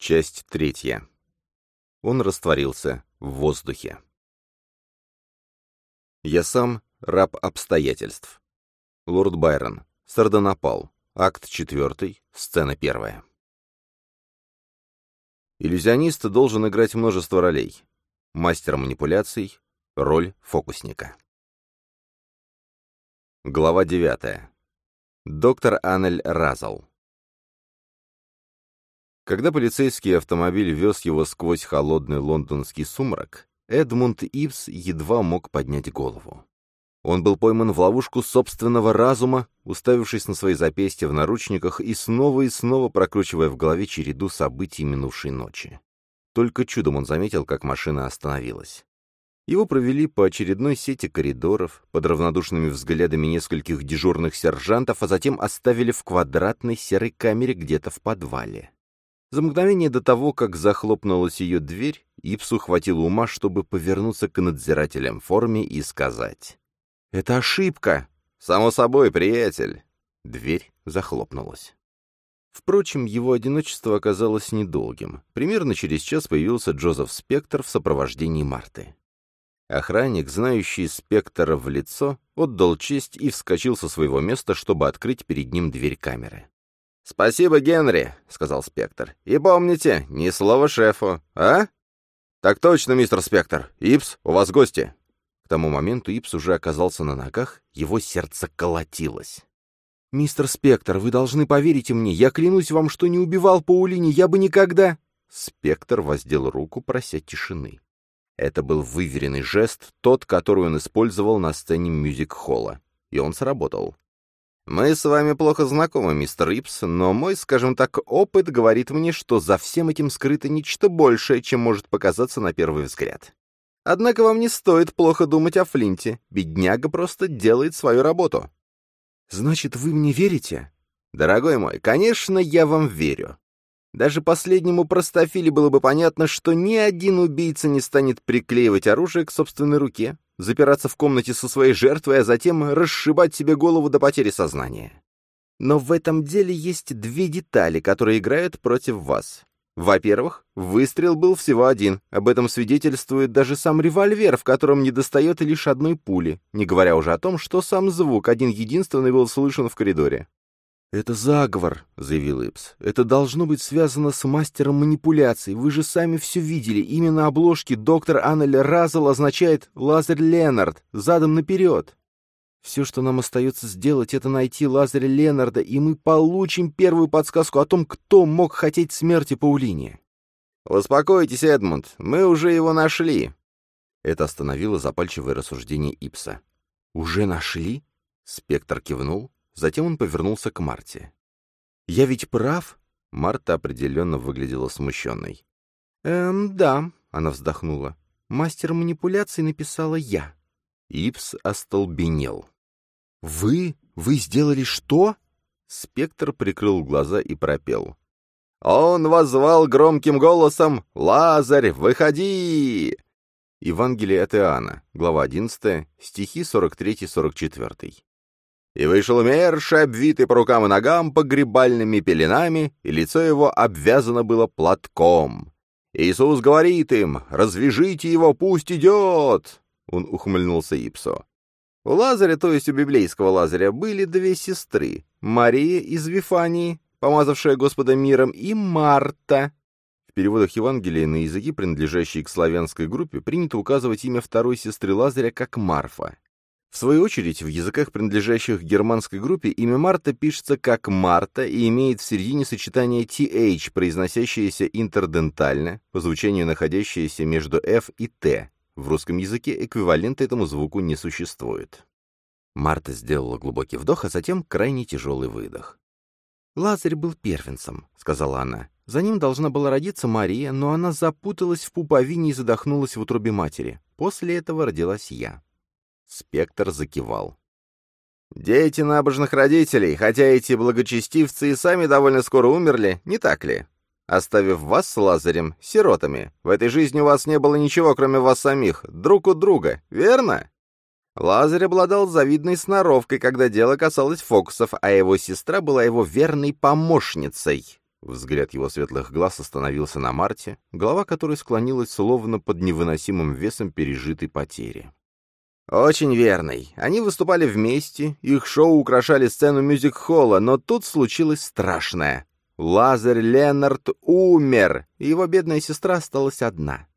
Часть третья. Он растворился в воздухе. Я сам раб обстоятельств. Лорд Байрон. Сардонапал. Акт четвертый. Сцена первая. Иллюзионист должен играть множество ролей. Мастер манипуляций. Роль фокусника. Глава девятая. Доктор Аннель Разал. Когда полицейский автомобиль вез его сквозь холодный лондонский сумрак, Эдмунд Ивс едва мог поднять голову. Он был пойман в ловушку собственного разума, уставившись на свои запястья в наручниках и снова и снова прокручивая в голове череду событий минувшей ночи. Только чудом он заметил, как машина остановилась. Его провели по очередной сети коридоров, под равнодушными взглядами нескольких дежурных сержантов, а затем оставили в квадратной серой камере где-то в подвале. За мгновение до того, как захлопнулась ее дверь, Ипсу хватило ума, чтобы повернуться к надзирателям в форме и сказать. «Это ошибка!» «Само собой, приятель!» Дверь захлопнулась. Впрочем, его одиночество оказалось недолгим. Примерно через час появился Джозеф Спектр в сопровождении Марты. Охранник, знающий Спектра в лицо, отдал честь и вскочил со своего места, чтобы открыть перед ним дверь камеры. «Спасибо, Генри», — сказал Спектр. «И помните, ни слова шефу, а?» «Так точно, мистер Спектр. Ипс, у вас гости». К тому моменту Ипс уже оказался на ногах, его сердце колотилось. «Мистер Спектр, вы должны поверить мне. Я клянусь вам, что не убивал Паулини. Я бы никогда...» Спектр воздел руку, прося тишины. Это был выверенный жест, тот, который он использовал на сцене мюзик-холла. И он сработал. Мы с вами плохо знакомы, мистер Ипс, но мой, скажем так, опыт говорит мне, что за всем этим скрыто нечто большее, чем может показаться на первый взгляд. Однако вам не стоит плохо думать о Флинте. Бедняга просто делает свою работу. Значит, вы мне верите? Дорогой мой, конечно, я вам верю. Даже последнему простофиле было бы понятно, что ни один убийца не станет приклеивать оружие к собственной руке, запираться в комнате со своей жертвой, а затем расшибать себе голову до потери сознания. Но в этом деле есть две детали, которые играют против вас. Во-первых, выстрел был всего один. Об этом свидетельствует даже сам револьвер, в котором недостает лишь одной пули, не говоря уже о том, что сам звук один-единственный был слышен в коридоре. «Это заговор», — заявил Ипс. «Это должно быть связано с мастером манипуляций. Вы же сами все видели. Именно обложки доктор Аннель Разел означает «Лазарь Ленард», задом наперед. Все, что нам остается сделать, это найти Лазаря Ленарда, и мы получим первую подсказку о том, кто мог хотеть смерти Паулине». «Успокойтесь, Эдмунд, мы уже его нашли». Это остановило запальчивое рассуждение Ипса. «Уже нашли?» Спектр кивнул. Затем он повернулся к Марте. «Я ведь прав?» Марта определенно выглядела смущенной. «Эм, да», — она вздохнула. «Мастер манипуляций написала я». Ипс остолбенел. «Вы? Вы сделали что?» Спектр прикрыл глаза и пропел. «Он возвал громким голосом «Лазарь, выходи!» Евангелие от Иоанна, глава 11, стихи 43-44. И вышел умерший, обвитый по рукам и ногам погребальными пеленами, и лицо его обвязано было платком. Иисус говорит им, «Развяжите его, пусть идет!» Он ухмыльнулся Ипсо. У Лазаря, то есть у библейского Лазаря, были две сестры. Мария из Вифании, помазавшая Господа миром, и Марта. В переводах Евангелия на языки, принадлежащие к славянской группе, принято указывать имя второй сестры Лазаря как Марфа. В свою очередь, в языках, принадлежащих германской группе, имя Марта пишется как Марта и имеет в середине сочетание TH, произносящееся интердентально, по звучанию находящееся между F и T. В русском языке эквивалента этому звуку не существует. Марта сделала глубокий вдох, а затем крайне тяжелый выдох. «Лазарь был первенцем», — сказала она. «За ним должна была родиться Мария, но она запуталась в пуповине и задохнулась в утробе матери. После этого родилась я». Спектр закивал. «Дети набожных родителей, хотя эти благочестивцы и сами довольно скоро умерли, не так ли? Оставив вас с Лазарем сиротами, в этой жизни у вас не было ничего, кроме вас самих, друг у друга, верно?» Лазарь обладал завидной сноровкой, когда дело касалось фокусов, а его сестра была его верной помощницей. Взгляд его светлых глаз остановился на Марте, голова которой склонилась словно под невыносимым весом пережитой потери. «Очень верный. Они выступали вместе, их шоу украшали сцену мюзик-холла, но тут случилось страшное. Лазарь Леннард умер, и его бедная сестра осталась одна.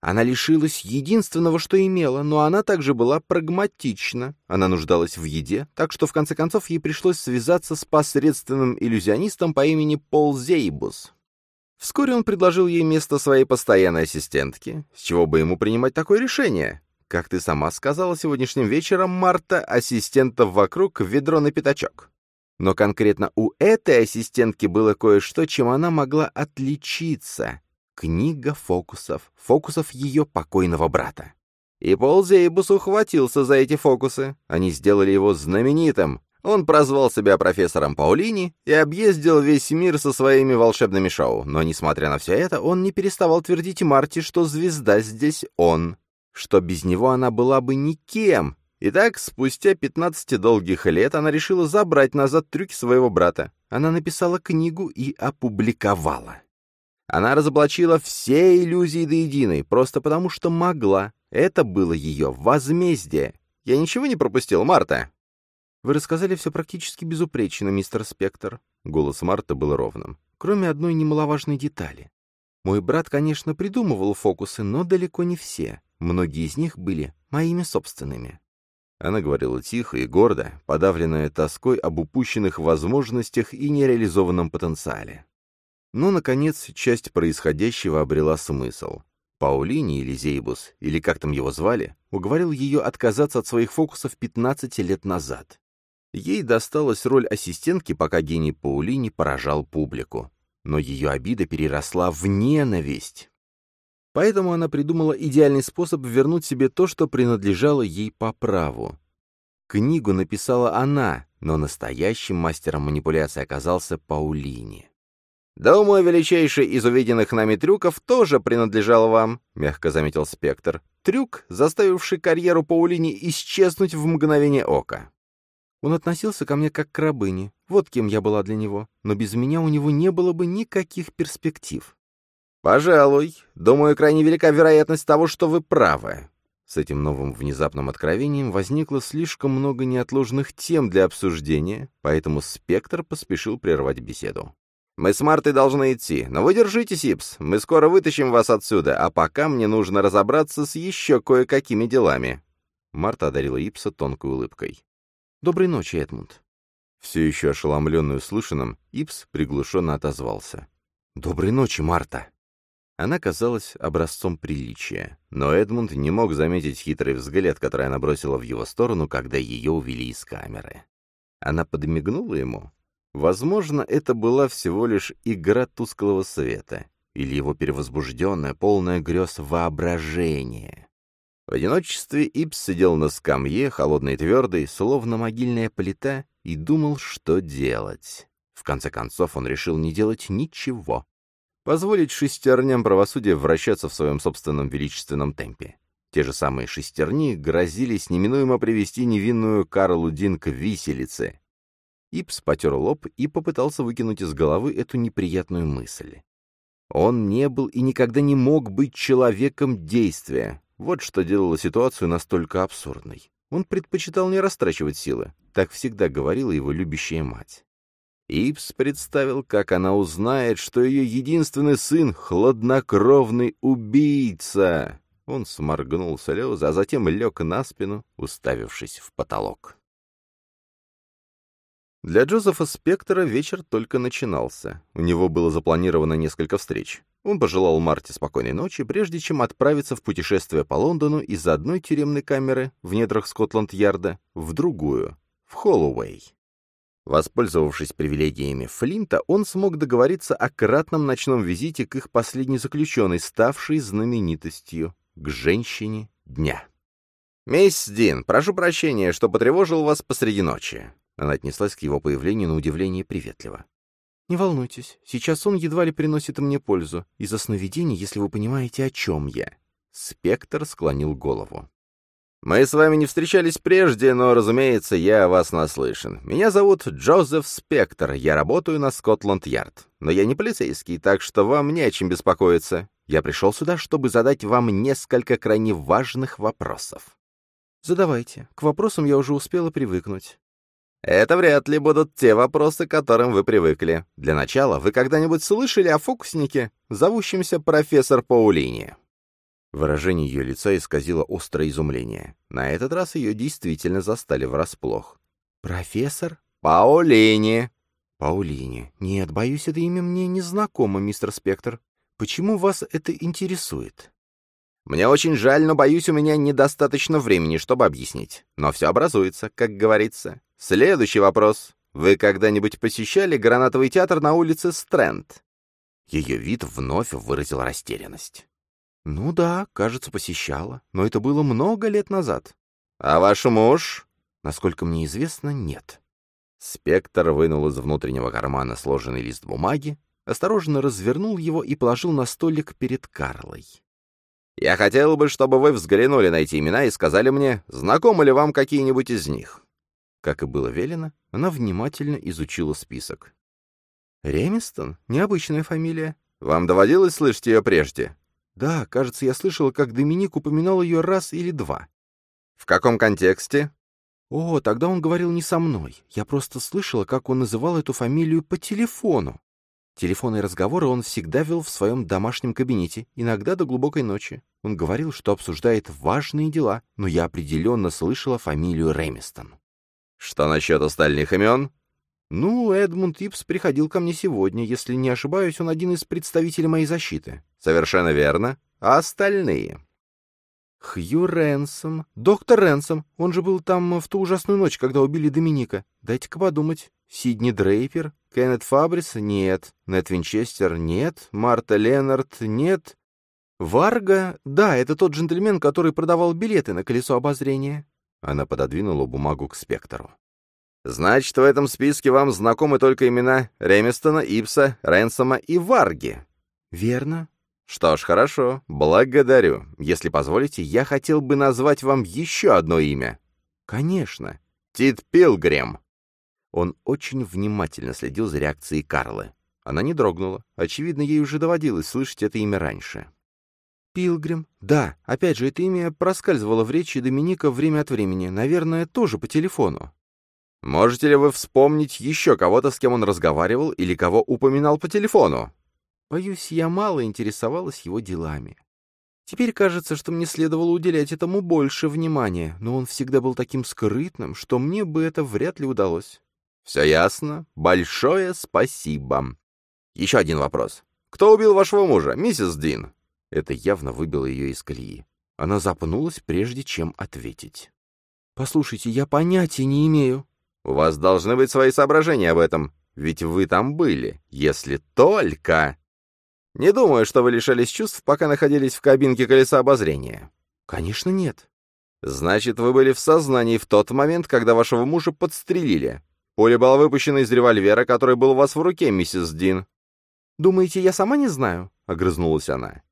Она лишилась единственного, что имела, но она также была прагматична. Она нуждалась в еде, так что в конце концов ей пришлось связаться с посредственным иллюзионистом по имени Пол Зейбус. Вскоре он предложил ей место своей постоянной ассистентки. С чего бы ему принимать такое решение? Как ты сама сказала сегодняшним вечером, Марта, ассистентов вокруг ведро на пятачок. Но конкретно у этой ассистентки было кое-что, чем она могла отличиться. Книга фокусов, фокусов ее покойного брата. И Пол Зейбус ухватился за эти фокусы. Они сделали его знаменитым. Он прозвал себя профессором Паулини и объездил весь мир со своими волшебными шоу. Но, несмотря на все это, он не переставал твердить Марти, что звезда здесь он что без него она была бы никем. Итак, спустя 15 долгих лет она решила забрать назад трюки своего брата. Она написала книгу и опубликовала. Она разоблачила все иллюзии до единой, просто потому что могла. Это было ее возмездие. Я ничего не пропустил, Марта? Вы рассказали все практически безупречно, мистер Спектр. Голос Марта был ровным. Кроме одной немаловажной детали. Мой брат, конечно, придумывал фокусы, но далеко не все. Многие из них были моими собственными. Она говорила тихо и гордо, подавленная тоской об упущенных возможностях и нереализованном потенциале. Но, наконец, часть происходящего обрела смысл. Паулини или Зейбус, или как там его звали, уговорил ее отказаться от своих фокусов 15 лет назад. Ей досталась роль ассистентки, пока гений Паулини поражал публику. Но ее обида переросла в ненависть. Поэтому она придумала идеальный способ вернуть себе то, что принадлежало ей по праву. Книгу написала она, но настоящим мастером манипуляции оказался Паулини. «Думаю, величайший из увиденных нами трюков тоже принадлежал вам», — мягко заметил Спектр. «Трюк, заставивший карьеру Паулини исчезнуть в мгновение ока». Он относился ко мне как к рабыне. Вот кем я была для него. Но без меня у него не было бы никаких перспектив. «Пожалуй. Думаю, крайне велика вероятность того, что вы правы». С этим новым внезапным откровением возникло слишком много неотложных тем для обсуждения, поэтому Спектр поспешил прервать беседу. «Мы с Мартой должны идти, но вы держитесь, Ипс, мы скоро вытащим вас отсюда, а пока мне нужно разобраться с еще кое-какими делами». Марта одарила Ипса тонкой улыбкой. «Доброй ночи, Эдмунд». Все еще ошеломленный услышанным, Ипс приглушенно отозвался. «Доброй ночи, Марта». Она казалась образцом приличия, но Эдмунд не мог заметить хитрый взгляд, который она бросила в его сторону, когда ее увели из камеры. Она подмигнула ему. Возможно, это была всего лишь игра тусклого света или его перевозбужденное, полное грез воображение. В одиночестве Ипс сидел на скамье, холодной и твердой, словно могильная плита, и думал, что делать. В конце концов, он решил не делать ничего позволить шестерням правосудия вращаться в своем собственном величественном темпе. Те же самые шестерни грозились неминуемо привести невинную Карлу Дин к виселице. Ипс потер лоб и попытался выкинуть из головы эту неприятную мысль. Он не был и никогда не мог быть человеком действия. Вот что делало ситуацию настолько абсурдной. Он предпочитал не растрачивать силы. Так всегда говорила его любящая мать. Ипс представил, как она узнает, что ее единственный сын — хладнокровный убийца. Он сморгнул слезы, а затем лег на спину, уставившись в потолок. Для Джозефа Спектора вечер только начинался. У него было запланировано несколько встреч. Он пожелал Марте спокойной ночи, прежде чем отправиться в путешествие по Лондону из одной тюремной камеры в недрах Скотланд-Ярда в другую, в Холлоуэй. Воспользовавшись привилегиями Флинта, он смог договориться о кратном ночном визите к их последней заключенной, ставшей знаменитостью, к женщине дня. «Мисс Дин, прошу прощения, что потревожил вас посреди ночи». Она отнеслась к его появлению на удивление приветливо. «Не волнуйтесь, сейчас он едва ли приносит мне пользу. Из-за сновидений, если вы понимаете, о чем я». Спектр склонил голову. Мы с вами не встречались прежде, но, разумеется, я о вас наслышан. Меня зовут Джозеф Спектр, я работаю на Скотланд-Ярд. Но я не полицейский, так что вам не о чем беспокоиться. Я пришел сюда, чтобы задать вам несколько крайне важных вопросов. Задавайте. К вопросам я уже успела привыкнуть. Это вряд ли будут те вопросы, к которым вы привыкли. Для начала, вы когда-нибудь слышали о фокуснике, зовущемся профессор Паулини? Выражение ее лица исказило острое изумление. На этот раз ее действительно застали врасплох. «Профессор?» «Паулини!» «Паулини. Нет, боюсь, это имя мне не знакомо, мистер Спектр. Почему вас это интересует?» «Мне очень жаль, но, боюсь, у меня недостаточно времени, чтобы объяснить. Но все образуется, как говорится. Следующий вопрос. Вы когда-нибудь посещали гранатовый театр на улице Стрэнд?» Ее вид вновь выразил растерянность. «Ну да, кажется, посещала, но это было много лет назад». «А ваш муж?» «Насколько мне известно, нет». Спектр вынул из внутреннего кармана сложенный лист бумаги, осторожно развернул его и положил на столик перед Карлой. «Я хотел бы, чтобы вы взглянули на эти имена и сказали мне, знакомы ли вам какие-нибудь из них». Как и было велено, она внимательно изучила список. «Ремистон? Необычная фамилия. Вам доводилось слышать ее прежде?» Да, кажется, я слышала, как Доминик упоминал ее раз или два. В каком контексте? О, тогда он говорил не со мной. Я просто слышала, как он называл эту фамилию по телефону. Телефонные разговоры он всегда вел в своем домашнем кабинете, иногда до глубокой ночи. Он говорил, что обсуждает важные дела, но я определенно слышала фамилию Ремистон. Что насчет остальных имен? Ну, Эдмунд Ипс приходил ко мне сегодня. Если не ошибаюсь, он один из представителей моей защиты. Совершенно верно. А остальные? Хью Ренсом. Доктор Ренсом. Он же был там в ту ужасную ночь, когда убили Доминика. Дайте-ка подумать. Сидни Дрейпер? Кеннет Фабрис? Нет. Нет Винчестер? Нет. Марта Леннард? Нет. Варга? Да, это тот джентльмен, который продавал билеты на колесо обозрения. Она пододвинула бумагу к спектру. Значит, в этом списке вам знакомы только имена Ремистона, Ипса, Ренсома и Варги. Верно. Что ж, хорошо. Благодарю. Если позволите, я хотел бы назвать вам еще одно имя. Конечно. Тит Пилгрим. Он очень внимательно следил за реакцией Карлы. Она не дрогнула. Очевидно, ей уже доводилось слышать это имя раньше. Пилгрим. Да, опять же, это имя проскальзывало в речи Доминика время от времени. Наверное, тоже по телефону. Можете ли вы вспомнить еще кого-то, с кем он разговаривал или кого упоминал по телефону? Боюсь, я мало интересовалась его делами. Теперь кажется, что мне следовало уделять этому больше внимания, но он всегда был таким скрытным, что мне бы это вряд ли удалось. Все ясно. Большое спасибо. Еще один вопрос. Кто убил вашего мужа, миссис Дин? Это явно выбило ее из колеи. Она запнулась, прежде чем ответить. «Послушайте, я понятия не имею», у вас должны быть свои соображения об этом, ведь вы там были, если только... Не думаю, что вы лишались чувств, пока находились в кабинке колеса обозрения. Конечно, нет. Значит, вы были в сознании в тот момент, когда вашего мужа подстрелили. Пуля была выпущена из револьвера, который был у вас в руке, миссис Дин. Думаете, я сама не знаю? — огрызнулась она.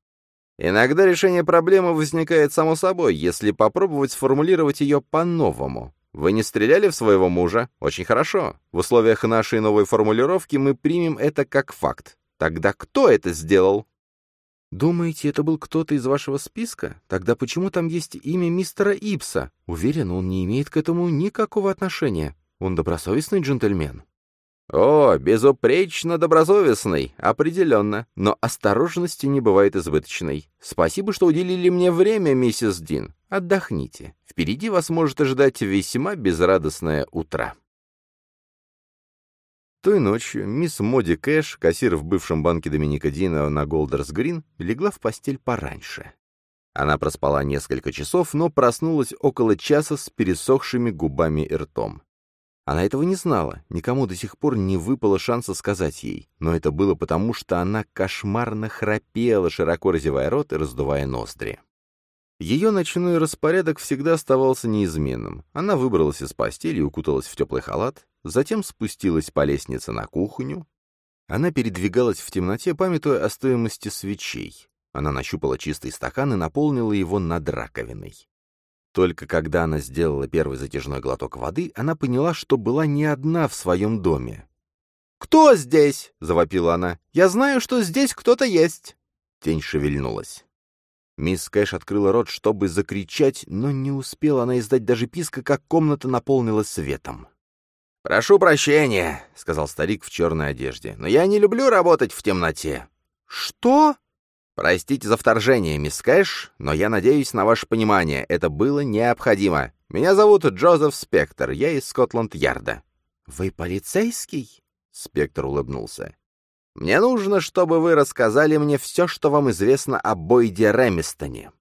Иногда решение проблемы возникает само собой, если попробовать сформулировать ее по-новому. Вы не стреляли в своего мужа? Очень хорошо. В условиях нашей новой формулировки мы примем это как факт. Тогда кто это сделал? Думаете, это был кто-то из вашего списка? Тогда почему там есть имя мистера Ипса? Уверен, он не имеет к этому никакого отношения. Он добросовестный джентльмен. О, безупречно добросовестный, определенно, но осторожности не бывает избыточной. Спасибо, что уделили мне время, миссис Дин. Отдохните. Впереди вас может ожидать весьма безрадостное утро. Той ночью мисс Моди Кэш, кассир в бывшем банке Доминика Дина на Голдерс Грин, легла в постель пораньше. Она проспала несколько часов, но проснулась около часа с пересохшими губами и ртом. Она этого не знала, никому до сих пор не выпало шанса сказать ей, но это было потому, что она кошмарно храпела, широко разевая рот и раздувая ноздри. Ее ночной распорядок всегда оставался неизменным. Она выбралась из постели и укуталась в теплый халат, затем спустилась по лестнице на кухню. Она передвигалась в темноте, памятуя о стоимости свечей. Она нащупала чистый стакан и наполнила его над раковиной. Только когда она сделала первый затяжной глоток воды, она поняла, что была не одна в своем доме. «Кто здесь?» — завопила она. «Я знаю, что здесь кто-то есть». Тень шевельнулась. Мисс Кэш открыла рот, чтобы закричать, но не успела она издать даже писка, как комната наполнилась светом. «Прошу прощения», — сказал старик в черной одежде, — «но я не люблю работать в темноте». «Что?» «Простите за вторжение, мисс Кэш, но я надеюсь на ваше понимание. Это было необходимо. Меня зовут Джозеф Спектр, я из Скотланд-Ярда». «Вы полицейский?» — Спектр улыбнулся. «Мне нужно, чтобы вы рассказали мне все, что вам известно о Бойде Ремистоне».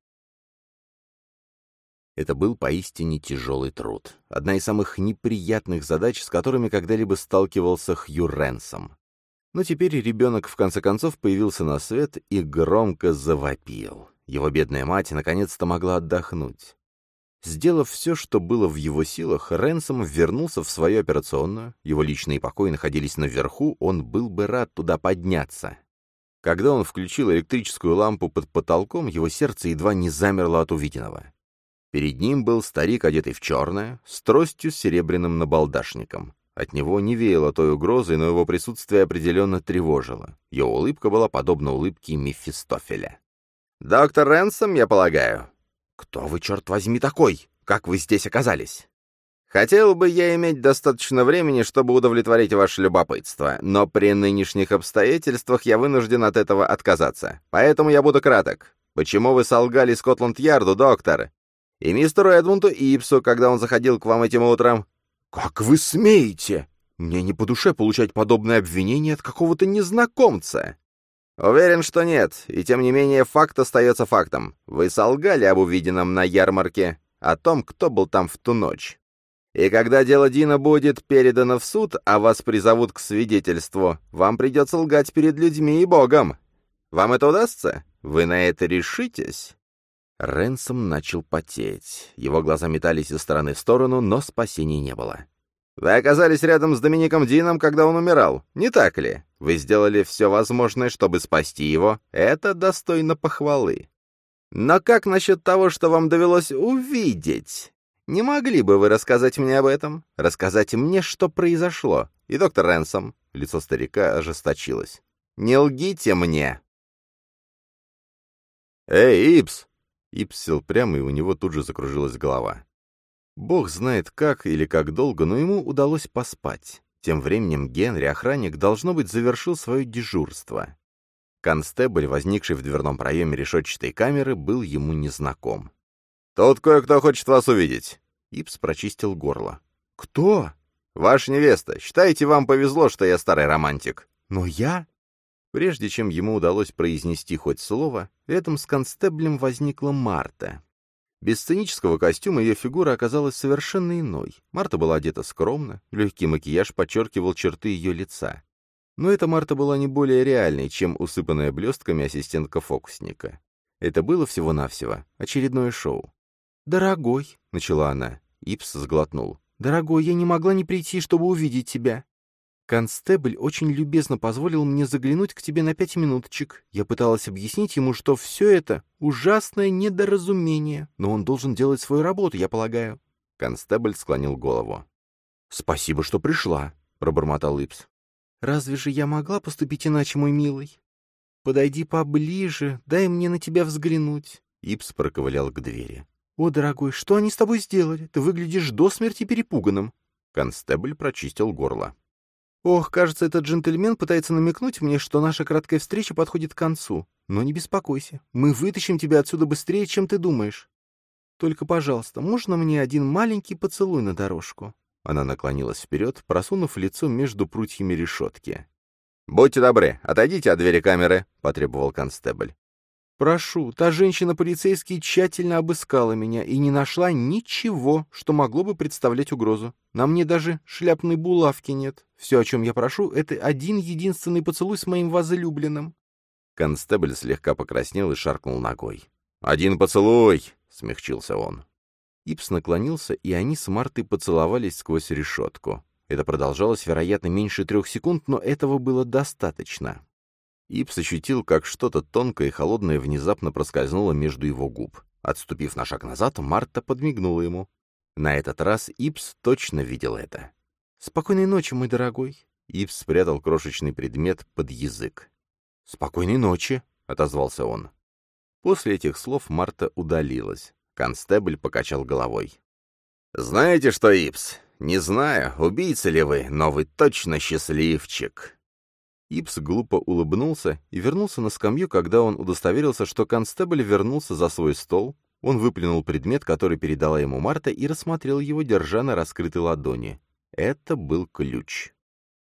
Это был поистине тяжелый труд. Одна из самых неприятных задач, с которыми когда-либо сталкивался Хью Ренсом. Но теперь ребенок в конце концов появился на свет и громко завопил. Его бедная мать наконец-то могла отдохнуть. Сделав все, что было в его силах, Ренсом вернулся в свою операционную, его личные покои находились наверху, он был бы рад туда подняться. Когда он включил электрическую лампу под потолком, его сердце едва не замерло от увиденного. Перед ним был старик, одетый в черное, с тростью с серебряным набалдашником. От него не веяло той угрозой, но его присутствие определенно тревожило. Его улыбка была подобна улыбке Мефистофеля. «Доктор Ренсом, я полагаю?» «Кто вы, черт возьми, такой? Как вы здесь оказались?» «Хотел бы я иметь достаточно времени, чтобы удовлетворить ваше любопытство, но при нынешних обстоятельствах я вынужден от этого отказаться. Поэтому я буду краток. Почему вы солгали Скотланд-Ярду, доктор? И мистеру Эдмунду Ипсу, когда он заходил к вам этим утром? «Как вы смеете? Мне не по душе получать подобное обвинение от какого-то незнакомца». «Уверен, что нет, и тем не менее факт остается фактом. Вы солгали об увиденном на ярмарке, о том, кто был там в ту ночь. И когда дело Дина будет передано в суд, а вас призовут к свидетельству, вам придется лгать перед людьми и Богом. Вам это удастся? Вы на это решитесь?» Ренсом начал потеть. Его глаза метались из стороны в сторону, но спасения не было. «Вы оказались рядом с Домиником Дином, когда он умирал, не так ли? Вы сделали все возможное, чтобы спасти его. Это достойно похвалы. Но как насчет того, что вам довелось увидеть? Не могли бы вы рассказать мне об этом? Рассказать мне, что произошло? И доктор Ренсом...» Лицо старика ожесточилось. «Не лгите мне!» «Эй, Ипс!» Ипс сел прямо, и у него тут же закружилась голова. Бог знает как или как долго, но ему удалось поспать. Тем временем Генри, охранник, должно быть, завершил свое дежурство. Констебль, возникший в дверном проеме решетчатой камеры, был ему незнаком. «Тут кое-кто хочет вас увидеть». Ипс прочистил горло. «Кто?» «Ваша невеста. Считайте, вам повезло, что я старый романтик». «Но я...» Прежде чем ему удалось произнести хоть слово, рядом с констеблем возникла Марта. Без сценического костюма ее фигура оказалась совершенно иной. Марта была одета скромно, легкий макияж подчеркивал черты ее лица. Но эта Марта была не более реальной, чем усыпанная блестками ассистентка фокусника. Это было всего-навсего очередное шоу. «Дорогой», — начала она, Ипс сглотнул. «Дорогой, я не могла не прийти, чтобы увидеть тебя. Констебль очень любезно позволил мне заглянуть к тебе на пять минуточек. Я пыталась объяснить ему, что все это — ужасное недоразумение, но он должен делать свою работу, я полагаю. Констебль склонил голову. «Спасибо, что пришла», — пробормотал Ипс. «Разве же я могла поступить иначе, мой милый? Подойди поближе, дай мне на тебя взглянуть». Ипс проковылял к двери. «О, дорогой, что они с тобой сделали? Ты выглядишь до смерти перепуганным». Констебль прочистил горло. Ох, кажется, этот джентльмен пытается намекнуть мне, что наша краткая встреча подходит к концу. Но не беспокойся, мы вытащим тебя отсюда быстрее, чем ты думаешь. Только, пожалуйста, можно мне один маленький поцелуй на дорожку?» Она наклонилась вперед, просунув лицо между прутьями решетки. «Будьте добры, отойдите от двери камеры», — потребовал констебль. «Прошу, та женщина-полицейский тщательно обыскала меня и не нашла ничего, что могло бы представлять угрозу. На мне даже шляпной булавки нет. Все, о чем я прошу, это один единственный поцелуй с моим возлюбленным». Констебль слегка покраснел и шаркнул ногой. «Один поцелуй!» — смягчился он. Ипс наклонился, и они с Мартой поцеловались сквозь решетку. Это продолжалось, вероятно, меньше трех секунд, но этого было достаточно. Ипс ощутил, как что-то тонкое и холодное внезапно проскользнуло между его губ. Отступив на шаг назад, Марта подмигнула ему. На этот раз Ипс точно видел это. «Спокойной ночи, мой дорогой». Ипс спрятал крошечный предмет под язык. «Спокойной ночи», — отозвался он. После этих слов Марта удалилась. Констебль покачал головой. «Знаете что, Ипс, не знаю, убийца ли вы, но вы точно счастливчик». Ипс глупо улыбнулся и вернулся на скамью, когда он удостоверился, что констебль вернулся за свой стол. Он выплюнул предмет, который передала ему Марта, и рассмотрел его, держа на раскрытой ладони. Это был ключ.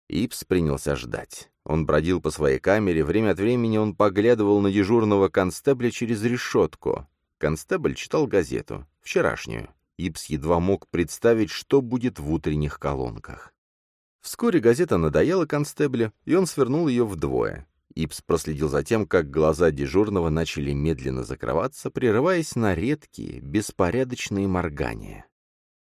Ипс принялся ждать. Он бродил по своей камере, время от времени он поглядывал на дежурного констебля через решетку. Констебль читал газету, вчерашнюю. Ипс едва мог представить, что будет в утренних колонках. Вскоре газета надоела констеблю, и он свернул ее вдвое. Ипс проследил за тем, как глаза дежурного начали медленно закрываться, прерываясь на редкие, беспорядочные моргания.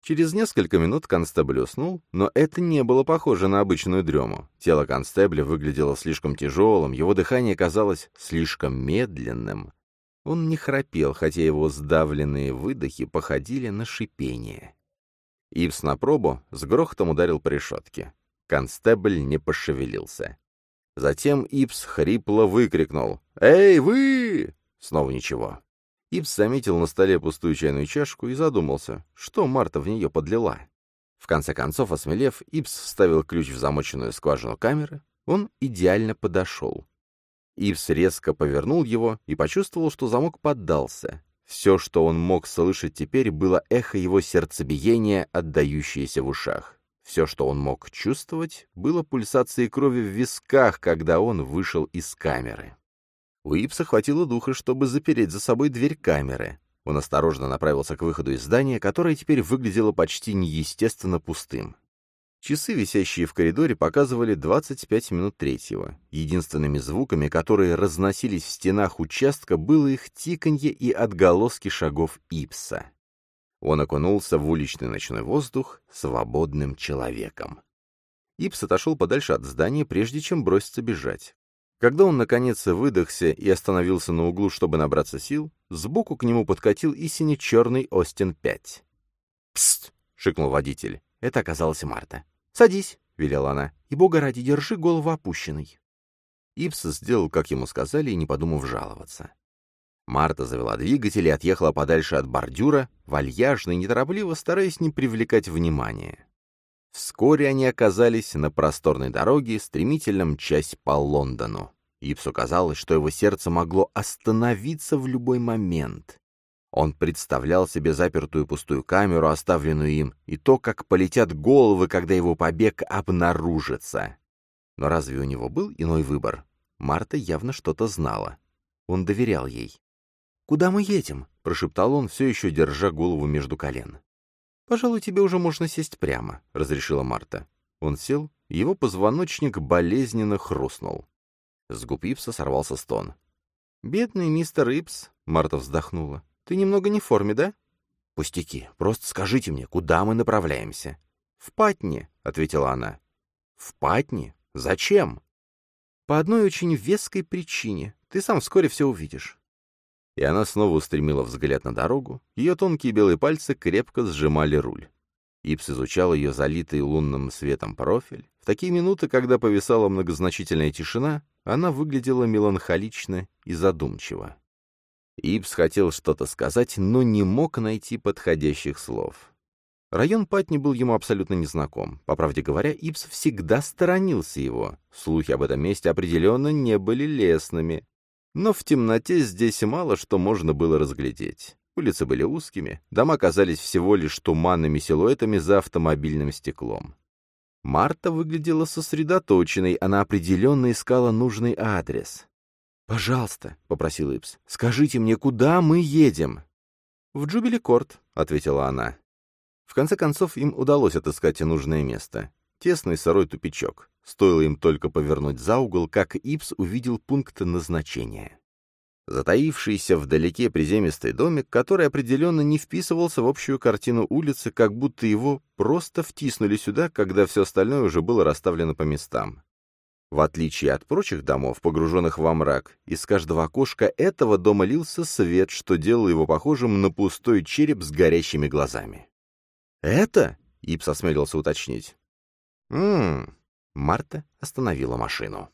Через несколько минут констебль уснул, но это не было похоже на обычную дрему. Тело констебля выглядело слишком тяжелым, его дыхание казалось слишком медленным. Он не храпел, хотя его сдавленные выдохи походили на шипение. Ипс на пробу с грохотом ударил по решетке. Констебль не пошевелился. Затем Ипс хрипло выкрикнул «Эй, вы!» Снова ничего. Ипс заметил на столе пустую чайную чашку и задумался, что Марта в нее подлила. В конце концов, осмелев, Ипс вставил ключ в замоченную скважину камеры. Он идеально подошел. Ипс резко повернул его и почувствовал, что замок поддался. Все, что он мог слышать теперь, было эхо его сердцебиения, отдающееся в ушах. Все, что он мог чувствовать, было пульсацией крови в висках, когда он вышел из камеры. У Ипса хватило духа, чтобы запереть за собой дверь камеры. Он осторожно направился к выходу из здания, которое теперь выглядело почти неестественно пустым. Часы, висящие в коридоре, показывали 25 минут третьего. Единственными звуками, которые разносились в стенах участка, было их тиканье и отголоски шагов Ипса. Он окунулся в уличный ночной воздух свободным человеком. Ипс отошел подальше от здания, прежде чем броситься бежать. Когда он, наконец, выдохся и остановился на углу, чтобы набраться сил, сбоку к нему подкатил и сине-черный Остин-5. «Пст!» — шикнул водитель. Это оказалась Марта. «Садись», — велела она, — «и, бога ради, держи голову опущенной». Ипс сделал, как ему сказали, и не подумав жаловаться. Марта завела двигатель и отъехала подальше от бордюра, вальяжно и неторопливо, стараясь не привлекать внимания. Вскоре они оказались на просторной дороге, стремительно мчась по Лондону. Ипсу казалось, что его сердце могло остановиться в любой момент. Он представлял себе запертую пустую камеру, оставленную им, и то, как полетят головы, когда его побег обнаружится. Но разве у него был иной выбор? Марта явно что-то знала. Он доверял ей. «Куда мы едем?» — прошептал он, все еще держа голову между колен. «Пожалуй, тебе уже можно сесть прямо», — разрешила Марта. Он сел, его позвоночник болезненно хрустнул. С губ Ипса сорвался стон. «Бедный мистер Ипс», — Марта вздохнула. Ты немного не в форме, да? Пустяки. Просто скажите мне, куда мы направляемся? В Патни, ответила она. В Патни? Зачем? По одной очень веской причине. Ты сам вскоре все увидишь. И она снова устремила взгляд на дорогу. Ее тонкие белые пальцы крепко сжимали руль. Ипс изучал ее залитый лунным светом профиль. В такие минуты, когда повисала многозначительная тишина, она выглядела меланхолично и задумчиво. Ипс хотел что-то сказать, но не мог найти подходящих слов. Район Патни был ему абсолютно незнаком. По правде говоря, Ипс всегда сторонился его. Слухи об этом месте определенно не были лестными. Но в темноте здесь мало что можно было разглядеть. Улицы были узкими, дома казались всего лишь туманными силуэтами за автомобильным стеклом. Марта выглядела сосредоточенной, она определенно искала нужный адрес. «Пожалуйста», — попросил Ипс, — «скажите мне, куда мы едем?» «В Джубили-Корт», — ответила она. В конце концов, им удалось отыскать нужное место. Тесный сырой тупичок. Стоило им только повернуть за угол, как Ипс увидел пункт назначения. Затаившийся вдалеке приземистый домик, который определенно не вписывался в общую картину улицы, как будто его просто втиснули сюда, когда все остальное уже было расставлено по местам. В отличие от прочих домов, погруженных во мрак, из каждого окошка этого дома лился свет, что делало его похожим на пустой череп с горящими глазами. «Это?» — Ипс осмелился уточнить. «М-м-м». Марта остановила машину.